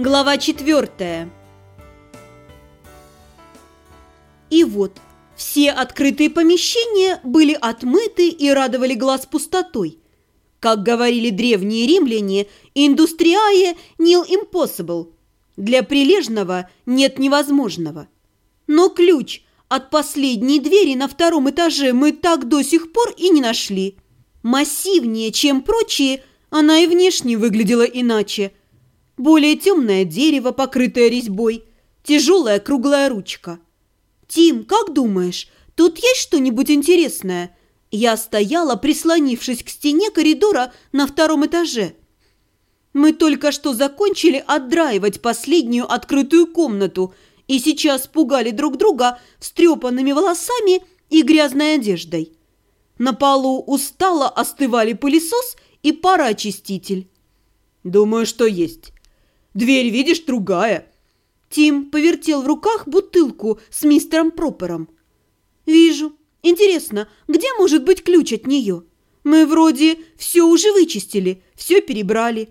Глава четвертая. И вот, все открытые помещения были отмыты и радовали глаз пустотой. Как говорили древние римляне, индустриае nil impossible. Для прилежного нет невозможного. Но ключ от последней двери на втором этаже мы так до сих пор и не нашли. Массивнее, чем прочие, она и внешне выглядела иначе – более темное дерево, покрытое резьбой, тяжелая круглая ручка. «Тим, как думаешь, тут есть что-нибудь интересное?» Я стояла, прислонившись к стене коридора на втором этаже. Мы только что закончили отдраивать последнюю открытую комнату и сейчас пугали друг друга встрепанными волосами и грязной одеждой. На полу устало остывали пылесос и пароочиститель. «Думаю, что есть. Дверь, видишь, другая». Тим повертел в руках бутылку с мистером Пропером. «Вижу. Интересно, где может быть ключ от нее? Мы вроде все уже вычистили, все перебрали».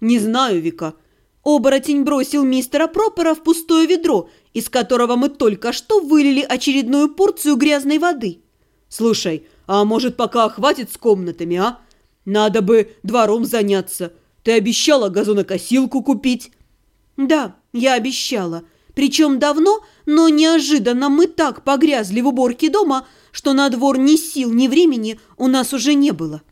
«Не знаю, Вика». Оборотень бросил мистера Пропера в пустое ведро, из которого мы только что вылили очередную порцию грязной воды. «Слушай, а может, пока хватит с комнатами, а? Надо бы двором заняться». Ты обещала газонокосилку купить?» «Да, я обещала. Причем давно, но неожиданно мы так погрязли в уборке дома, что на двор ни сил, ни времени у нас уже не было».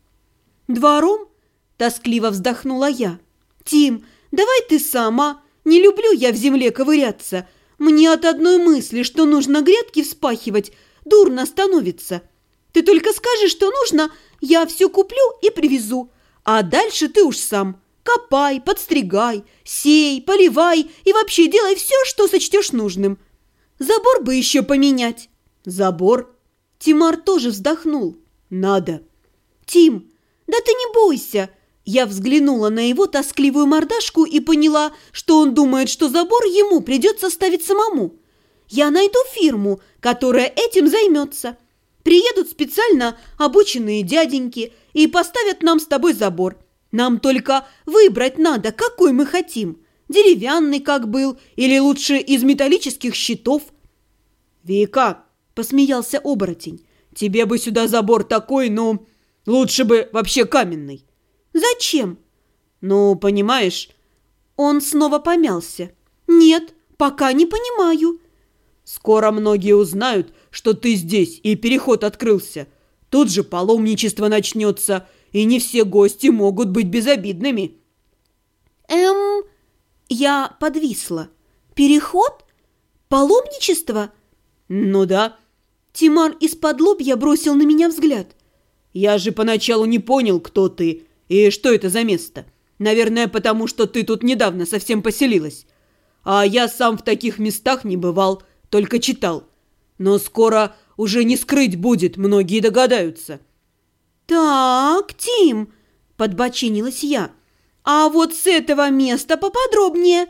«Двором?» – тоскливо вздохнула я. «Тим, давай ты сама. Не люблю я в земле ковыряться. Мне от одной мысли, что нужно грядки вспахивать, дурно становится. Ты только скажи, что нужно, я все куплю и привезу. А дальше ты уж сам. Копай, подстригай, сей, поливай и вообще делай все, что сочтешь нужным. Забор бы еще поменять. Забор? Тимар тоже вздохнул. Надо. Тим, да ты не бойся. Я взглянула на его тоскливую мордашку и поняла, что он думает, что забор ему придется ставить самому. Я найду фирму, которая этим займется. Приедут специально обученные дяденьки и поставят нам с тобой забор. Нам только выбрать надо, какой мы хотим. Деревянный, как был, или лучше из металлических щитов. «Вика!» – посмеялся оборотень. «Тебе бы сюда забор такой, ну, лучше бы вообще каменный». «Зачем?» «Ну, понимаешь...» Он снова помялся. «Нет, пока не понимаю». «Скоро многие узнают, что ты здесь, и переход открылся. Тут же паломничество начнется, и не все гости могут быть безобидными». «Эм...» Я подвисла. «Переход? Паломничество?» «Ну да». Тимар из-под лобья бросил на меня взгляд. «Я же поначалу не понял, кто ты и что это за место. Наверное, потому что ты тут недавно совсем поселилась. А я сам в таких местах не бывал, только читал. Но скоро уже не скрыть будет, многие догадаются». «Так, Тим», – подбочинилась я, – «а вот с этого места поподробнее».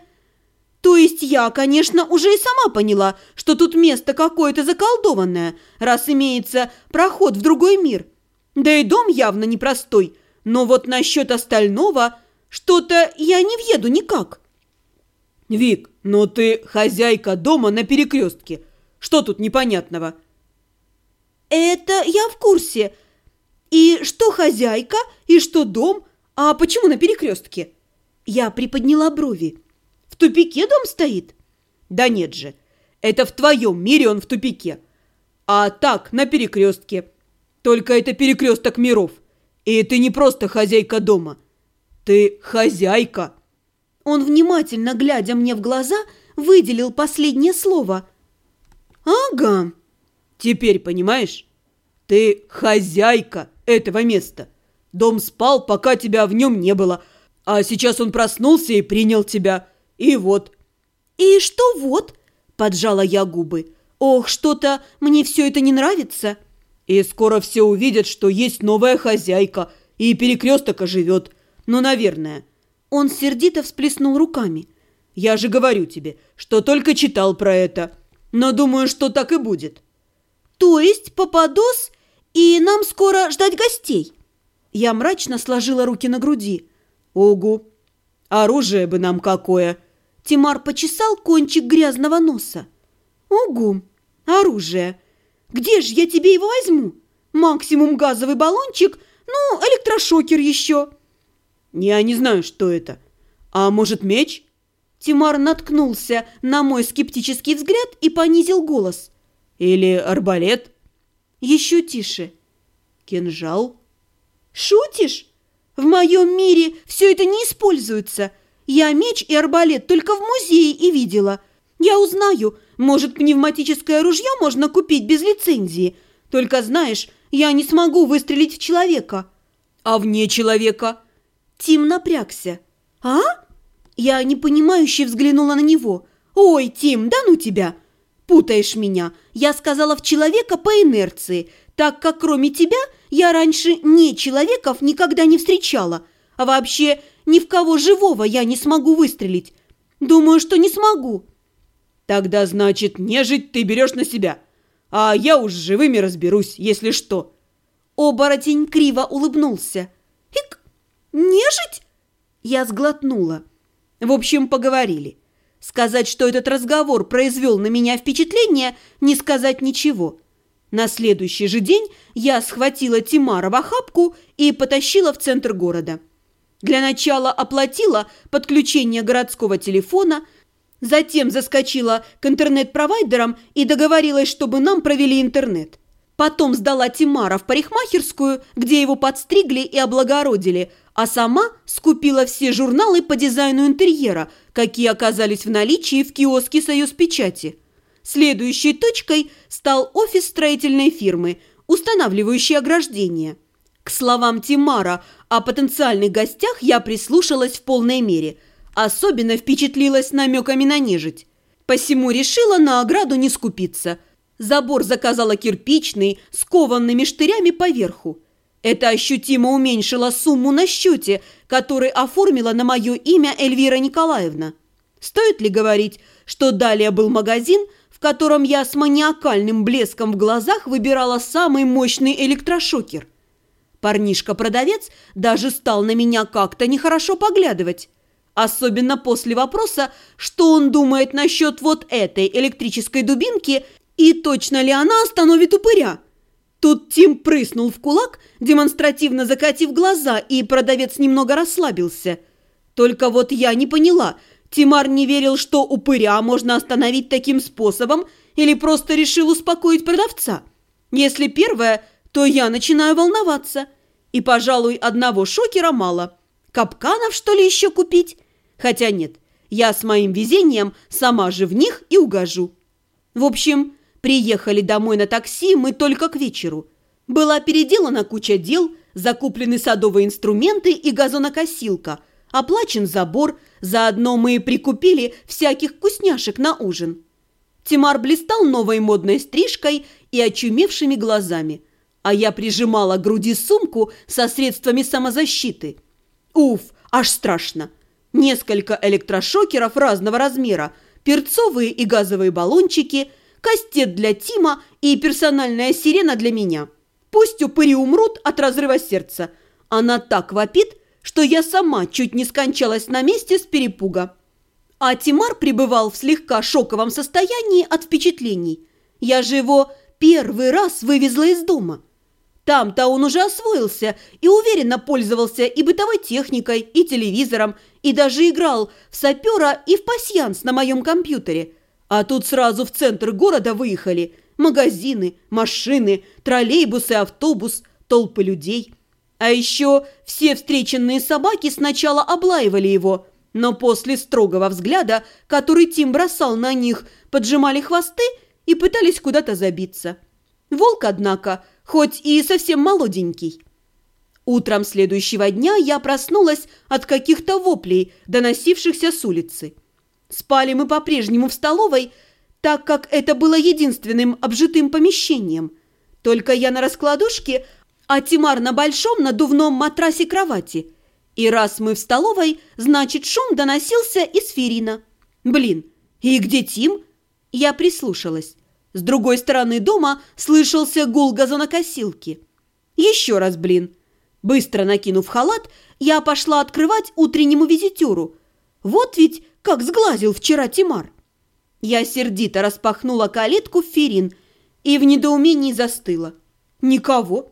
То есть я, конечно, уже и сама поняла, что тут место какое-то заколдованное, раз имеется проход в другой мир. Да и дом явно непростой, но вот насчет остального что-то я не въеду никак. Вик, но ты хозяйка дома на перекрестке. Что тут непонятного? Это я в курсе, и что хозяйка, и что дом, а почему на перекрестке? Я приподняла брови. В тупике дом стоит? Да нет же, это в твоем мире он в тупике. А так, на перекрестке. Только это перекресток миров. И ты не просто хозяйка дома. Ты хозяйка. Он, внимательно глядя мне в глаза, выделил последнее слово. «Ага». «Теперь понимаешь? Ты хозяйка этого места. Дом спал, пока тебя в нем не было, а сейчас он проснулся и принял тебя. И вот». «И что вот?» – поджала я губы. «Ох, что-то мне все это не нравится». «И скоро все увидят, что есть новая хозяйка, и перекресток оживет. Ну, наверное». Он сердито всплеснул руками. «Я же говорю тебе, что только читал про это, но думаю, что так и будет». «То есть Пападос и нам скоро ждать гостей?» Я мрачно сложила руки на груди. «Огу! Оружие бы нам какое!» Тимар почесал кончик грязного носа. «Угу, оружие. Где же я тебе его возьму? Максимум газовый баллончик, ну, электрошокер еще». «Я не знаю, что это. А может, меч?» Тимар наткнулся на мой скептический взгляд и понизил голос. «Или арбалет?» Еще тише. «Кинжал?» «Шутишь? В моем мире все это не используется. Я меч и арбалет только в музее и видела. Я узнаю, может, пневматическое ружье можно купить без лицензии. Только знаешь, я не смогу выстрелить в человека». «А вне человека?» Тим напрягся. «А?» Я непонимающе взглянула на него. «Ой, Тим, да ну тебя!» «Путаешь меня. Я сказала в человека по инерции, так как кроме тебя я раньше не человеков никогда не встречала. А вообще ни в кого живого я не смогу выстрелить. Думаю, что не смогу». «Тогда, значит, нежить ты берешь на себя. А я уж с живыми разберусь, если что». Оборотень криво улыбнулся. «Ик, нежить?» Я сглотнула. В общем, поговорили. Сказать, что этот разговор произвел на меня впечатление, не сказать ничего. На следующий же день я схватила Тимара в охапку и потащила в центр города. Для начала оплатила подключение городского телефона, затем заскочила к интернет-провайдерам и договорилась, чтобы нам провели интернет. Потом сдала Тимара в парикмахерскую, где его подстригли и облагородили – а сама скупила все журналы по дизайну интерьера, какие оказались в наличии в киоске «Союз печати». Следующей точкой стал офис строительной фирмы, устанавливающий ограждение. К словам Тимара о потенциальных гостях я прислушалась в полной мере. Особенно впечатлилась намеками на нежить. Посему решила на ограду не скупиться. Забор заказала кирпичный, с кованными штырями поверху. Это ощутимо уменьшило сумму на счете, который оформила на мое имя Эльвира Николаевна. Стоит ли говорить, что далее был магазин, в котором я с маниакальным блеском в глазах выбирала самый мощный электрошокер? Парнишка-продавец даже стал на меня как-то нехорошо поглядывать. Особенно после вопроса, что он думает насчет вот этой электрической дубинки и точно ли она остановит упыря. Тут Тим прыснул в кулак, демонстративно закатив глаза, и продавец немного расслабился. Только вот я не поняла, Тимар не верил, что упыря можно остановить таким способом или просто решил успокоить продавца. Если первое, то я начинаю волноваться. И, пожалуй, одного шокера мало. Капканов, что ли, еще купить? Хотя нет, я с моим везением сама же в них и угожу. В общем, Приехали домой на такси мы только к вечеру. Была переделана куча дел, закуплены садовые инструменты и газонокосилка, оплачен забор, заодно мы прикупили всяких вкусняшек на ужин. Тимар блистал новой модной стрижкой и очумевшими глазами, а я прижимала к груди сумку со средствами самозащиты. Уф, аж страшно! Несколько электрошокеров разного размера, перцовые и газовые баллончики – кастет для Тима и персональная сирена для меня. Пусть упыри умрут от разрыва сердца. Она так вопит, что я сама чуть не скончалась на месте с перепуга. А Тимар пребывал в слегка шоковом состоянии от впечатлений. Я же его первый раз вывезла из дома. Там-то он уже освоился и уверенно пользовался и бытовой техникой, и телевизором, и даже играл в сапера и в пасьянс на моем компьютере – а тут сразу в центр города выехали магазины, машины, троллейбусы, автобус, толпы людей. А еще все встреченные собаки сначала облаивали его, но после строгого взгляда, который Тим бросал на них, поджимали хвосты и пытались куда-то забиться. Волк, однако, хоть и совсем молоденький. Утром следующего дня я проснулась от каких-то воплей, доносившихся с улицы. Спали мы по-прежнему в столовой, так как это было единственным обжитым помещением. Только я на раскладушке, а Тимар на большом надувном матрасе кровати. И раз мы в столовой, значит, шум доносился из Ферина. Блин, и где Тим? Я прислушалась. С другой стороны дома слышался гул газонокосилки. Еще раз, блин. Быстро накинув халат, я пошла открывать утреннему визитеру – Вот ведь как сглазил вчера Тимар. Я сердито распахнула калитку в Ферин и в недоумении застыла. Никого.